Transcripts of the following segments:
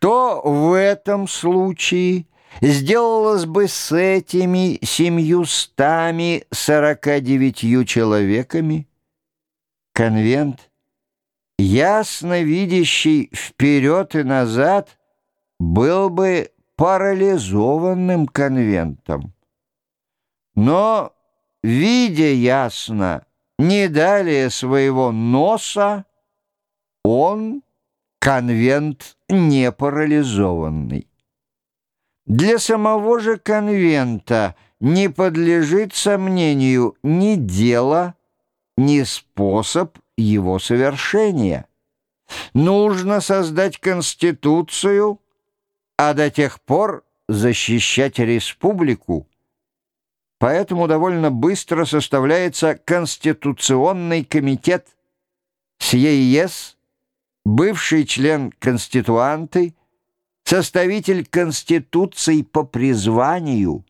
Что в этом случае сделалось бы с этими семьюстами сорока девятью человеками? Конвент, ясно видящий вперед и назад, был бы парализованным конвентом. Но, видя ясно, не далее своего носа, он конвент не парализованный. Для самого же конвента не подлежит сомнению ни дело, ни способ его совершения. Нужно создать Конституцию, а до тех пор защищать республику. Поэтому довольно быстро составляется Конституционный комитет СЕИЕС, бывший член Конституанты, составитель Конституции по призванию,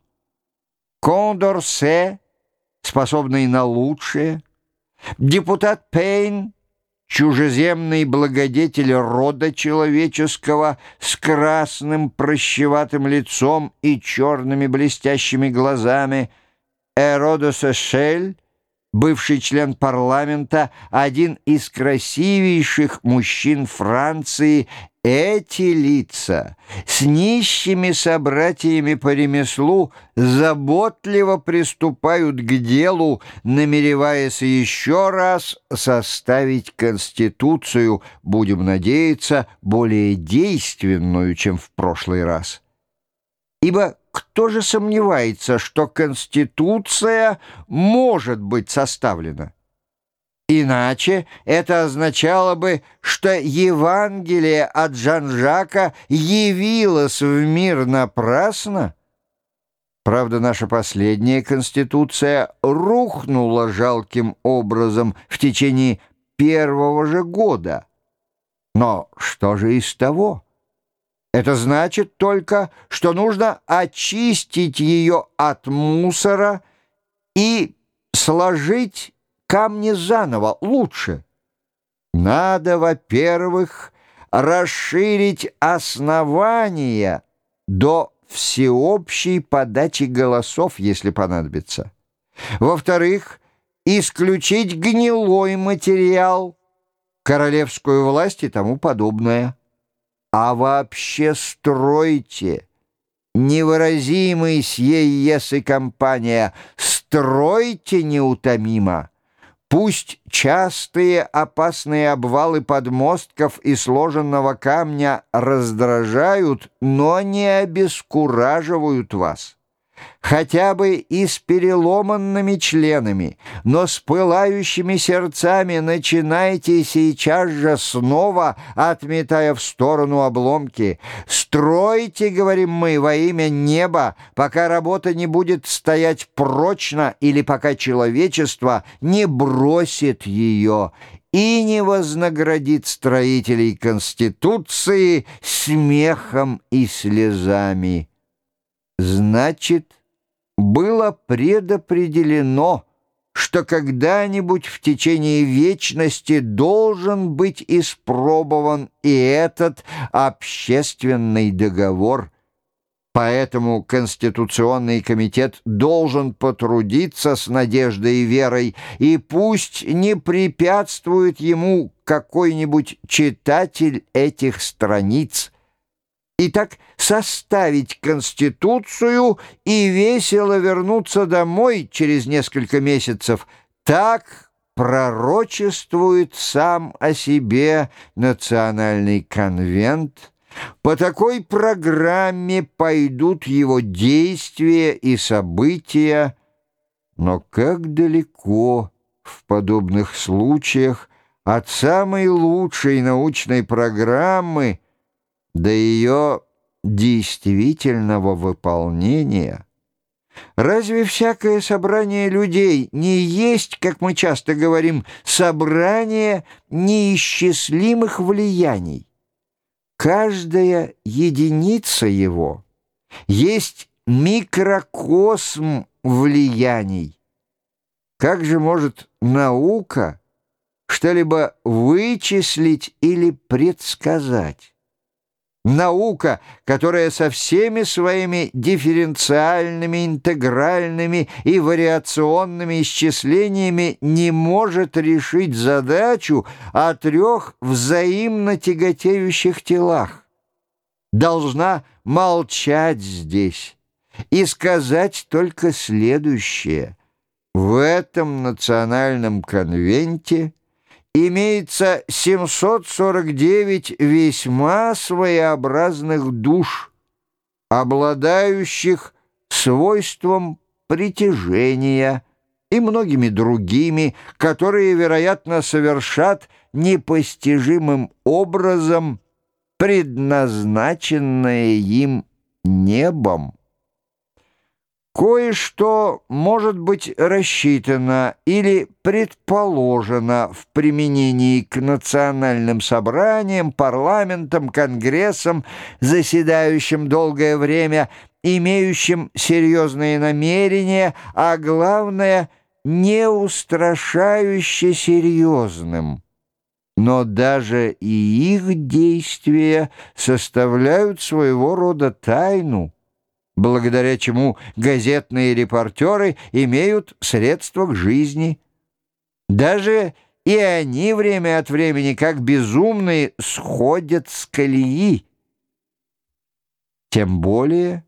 Кондорсе, способный на лучшее, депутат Пейн, чужеземный благодетель рода человеческого с красным прощеватым лицом и черными блестящими глазами, Эродос Эшель, бывший член парламента, один из красивейших мужчин Франции, эти лица с нищими собратьями по ремеслу заботливо приступают к делу, намереваясь еще раз составить Конституцию, будем надеяться, более действенную, чем в прошлый раз. Ибо кто же сомневается, что Конституция может быть составлена? Иначе это означало бы, что Евангелие от Жан-Жака явилось в мир напрасно. Правда, наша последняя Конституция рухнула жалким образом в течение первого же года. Но что же из того? Это значит только, что нужно очистить ее от мусора и сложить камни заново, лучше. Надо, во-первых, расширить основания до всеобщей подачи голосов, если понадобится. Во-вторых, исключить гнилой материал, королевскую власть и тому подобное. А вообще стройте. Невыразимый сье-ес и компания. Стройте неутомимо. Пусть частые опасные обвалы подмостков и сложенного камня раздражают, но не обескураживают вас хотя бы и с переломанными членами, но с пылающими сердцами начинайте сейчас же снова, отметая в сторону обломки. Стройте, говорим мы, во имя неба, пока работа не будет стоять прочно или пока человечество не бросит ее и не вознаградит строителей Конституции смехом и слезами. Значит, было предопределено, что когда-нибудь в течение вечности должен быть испробован и этот общественный договор. Поэтому Конституционный комитет должен потрудиться с надеждой и верой, и пусть не препятствует ему какой-нибудь читатель этих страниц – и так составить Конституцию и весело вернуться домой через несколько месяцев. Так пророчествует сам о себе Национальный конвент. По такой программе пойдут его действия и события, но как далеко в подобных случаях от самой лучшей научной программы – до ее действительного выполнения. Разве всякое собрание людей не есть, как мы часто говорим, собрание неисчислимых влияний? Каждая единица его есть микрокосм влияний. Как же может наука что-либо вычислить или предсказать? Наука, которая со всеми своими дифференциальными, интегральными и вариационными исчислениями не может решить задачу о трех взаимно тяготеющих телах. Должна молчать здесь и сказать только следующее. В этом национальном конвенте имеется 749 весьма своеобразных душ, обладающих свойством притяжения и многими другими, которые, вероятно, совершат непостижимым образом предназначенное им небом. Кое-что может быть рассчитано или предположено в применении к национальным собраниям, парламентам, конгрессам, заседающим долгое время, имеющим серьезные намерения, а главное – не устрашающе серьезным. Но даже и их действия составляют своего рода тайну – благодаря чему газетные репортеры имеют средства к жизни. Даже и они время от времени, как безумные, сходят с колеи. Тем более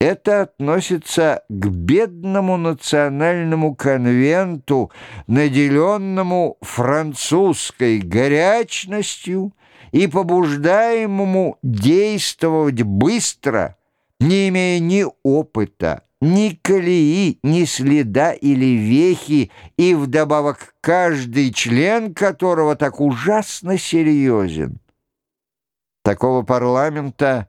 это относится к бедному национальному конвенту, наделенному французской горячностью и побуждаемому действовать быстро – не имея ни опыта, ни колеи, ни следа или вехи, и вдобавок каждый член которого так ужасно серьезен. Такого парламента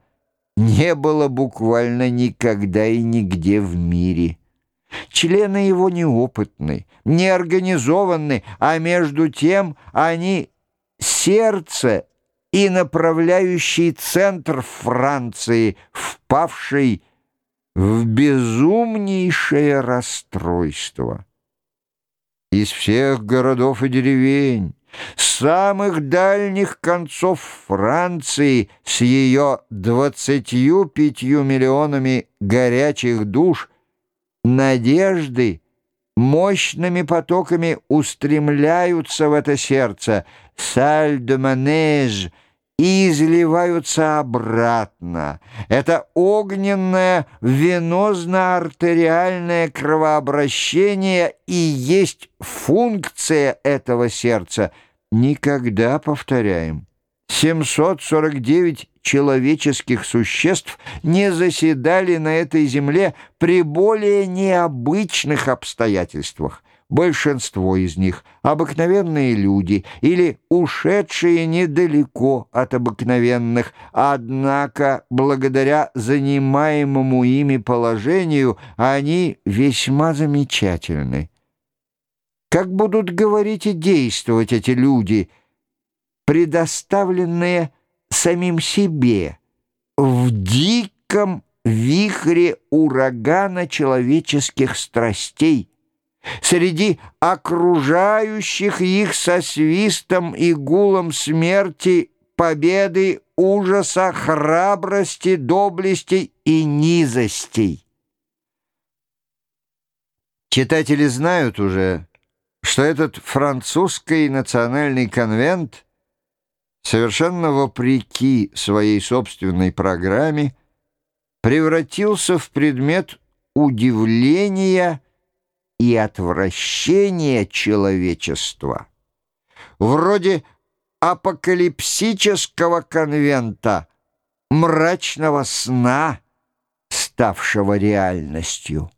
не было буквально никогда и нигде в мире. Члены его неопытны, неорганизованы, а между тем они сердце и направляющий центр Франции, впавший в безумнейшее расстройство. Из всех городов и деревень, самых дальних концов Франции с ее двадцатью пятью миллионами горячих душ, надежды мощными потоками устремляются в это сердце, саль-де-манеж — и изливаются обратно. Это огненное венозно-артериальное кровообращение и есть функция этого сердца. Никогда, повторяем, 749 человеческих существ не заседали на этой земле при более необычных обстоятельствах. Большинство из них — обыкновенные люди или ушедшие недалеко от обыкновенных, однако благодаря занимаемому ими положению они весьма замечательны. Как будут говорить и действовать эти люди, предоставленные самим себе в диком вихре урагана человеческих страстей — среди окружающих их со свистом и гулом смерти, победы, ужаса, храбрости, доблести и низостей. Читатели знают уже, что этот французский национальный конвент совершенно вопреки своей собственной программе превратился в предмет удивления и отвращение человечества, вроде апокалипсического конвента, мрачного сна, ставшего реальностью.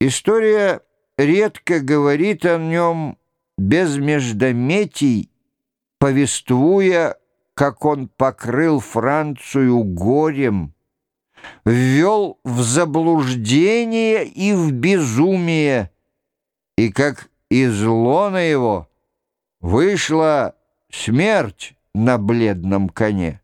История редко говорит о нем без междометий, повествуя, как он покрыл Францию горем, ввел в заблуждение и в безумие, и как из лона его вышла смерть на бледном коне.